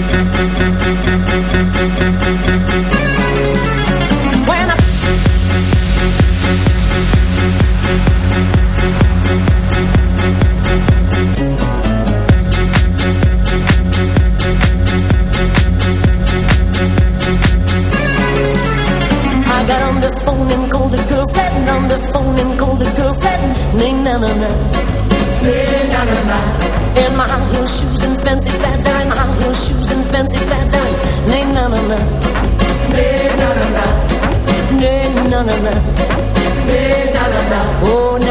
MUZIEK de bunda.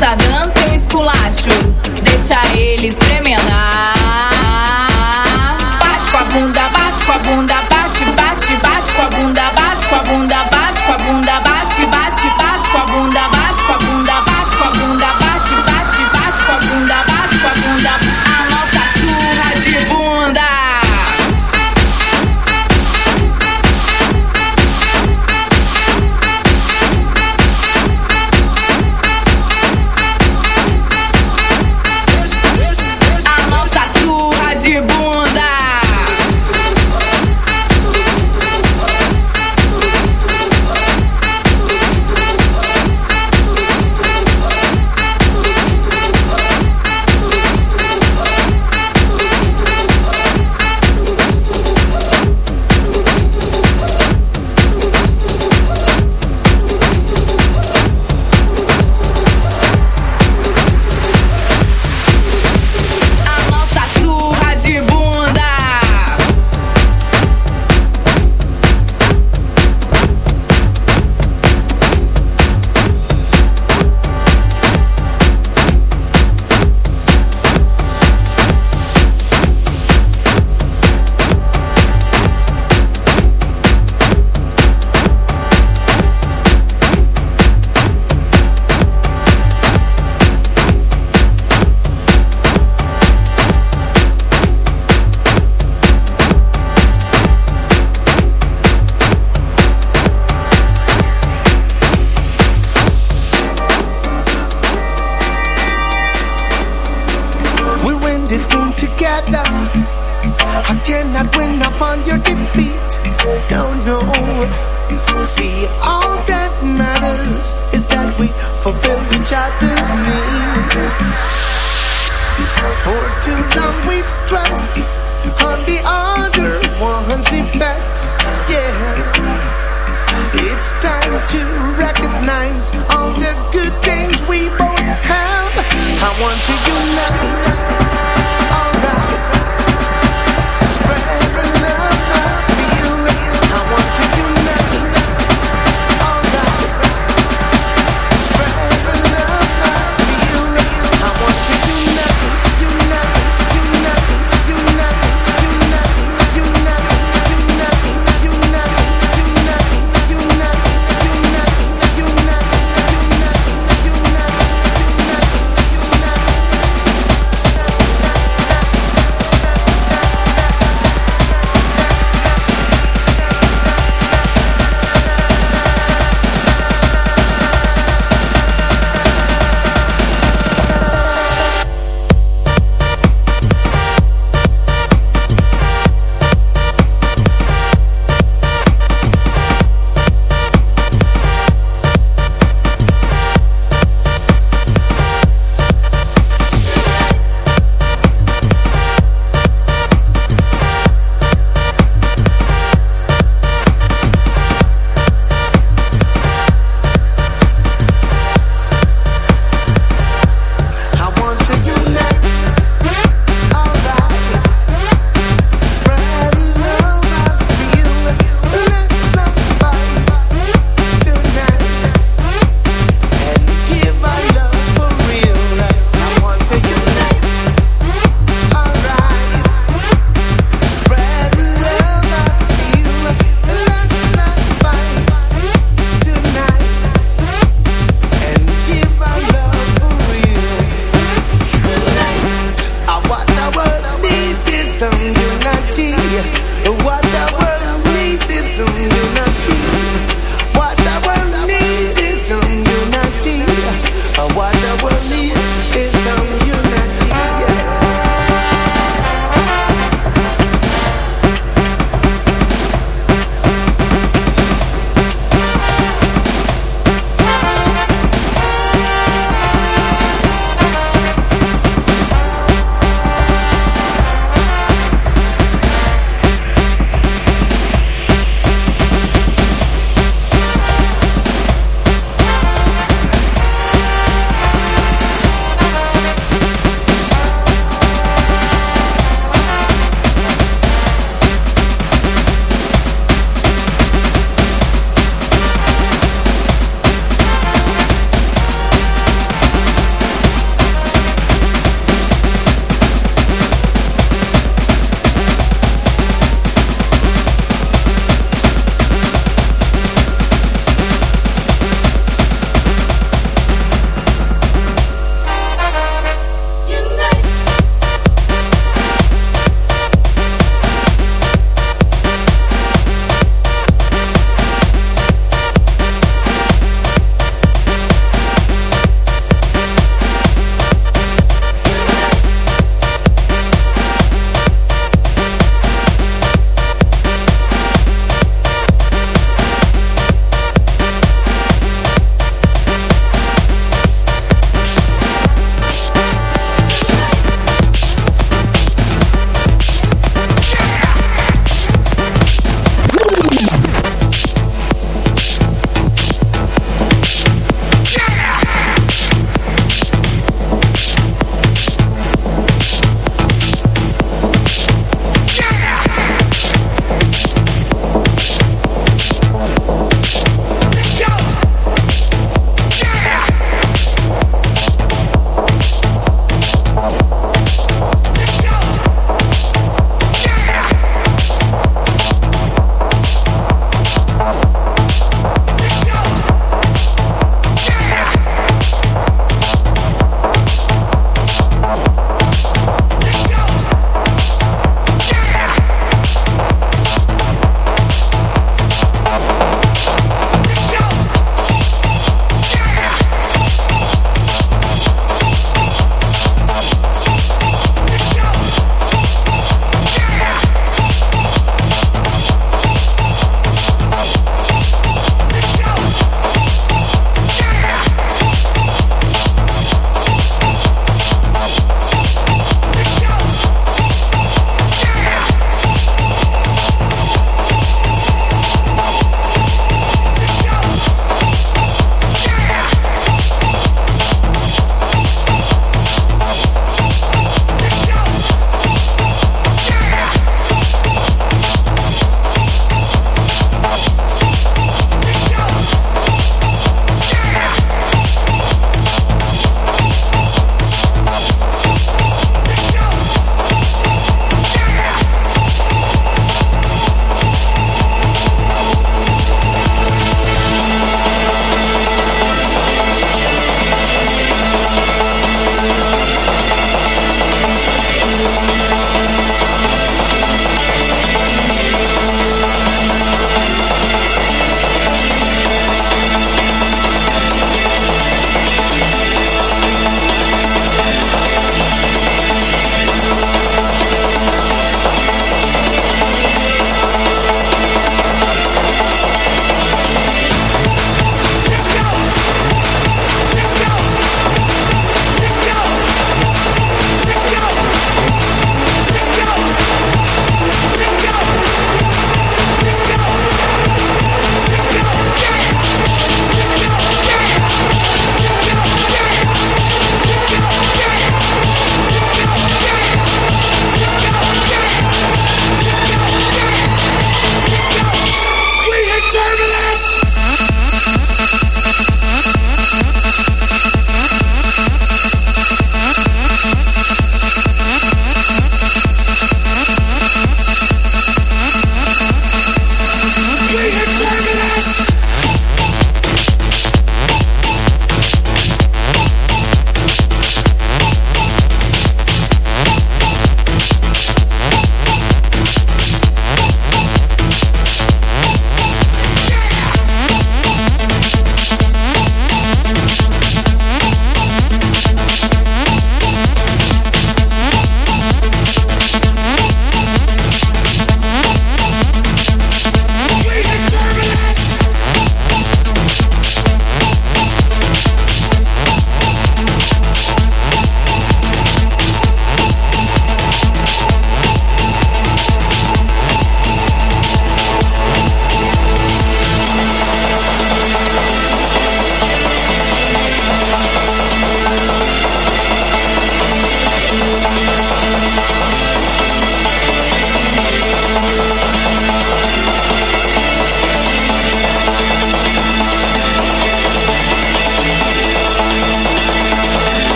dança.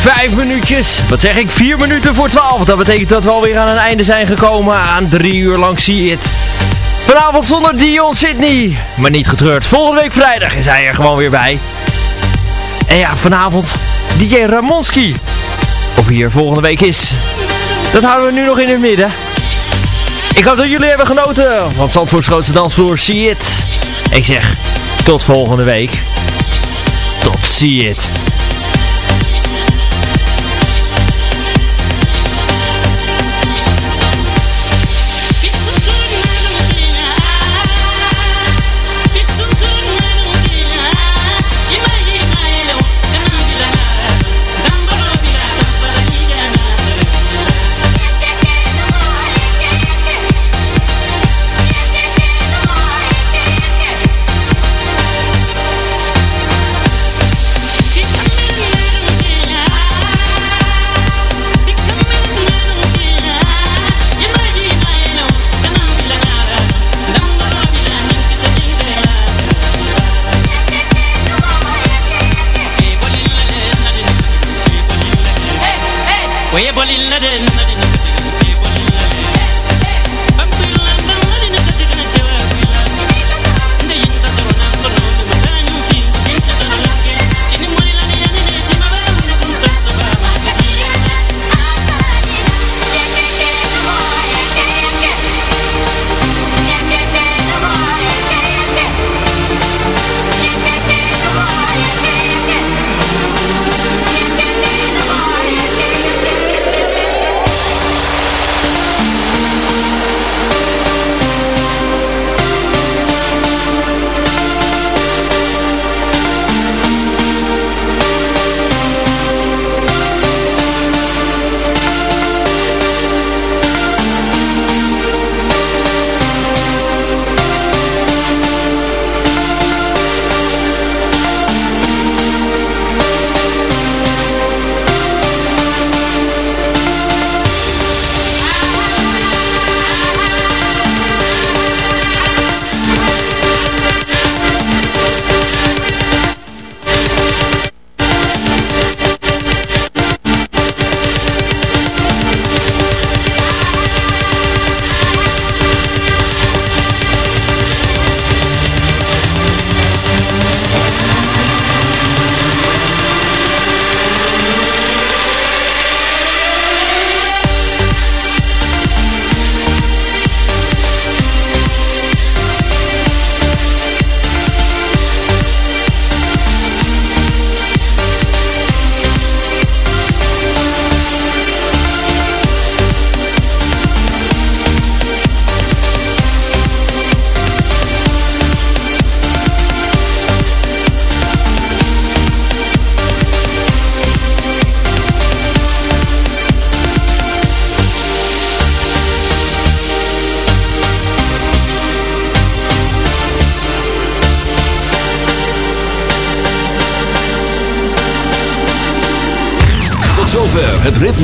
Vijf minuutjes, wat zeg ik, vier minuten voor twaalf. Dat betekent dat we alweer aan een einde zijn gekomen aan drie uur lang See It. Vanavond zonder Dion Sydney. Maar niet getreurd, volgende week vrijdag is hij er gewoon weer bij. En ja, vanavond DJ Ramonski. Of hier volgende week is, dat houden we nu nog in het midden. Ik hoop dat jullie hebben genoten van Zandvoorts grootste dansvloer See It. Ik zeg, tot volgende week. Tot See It.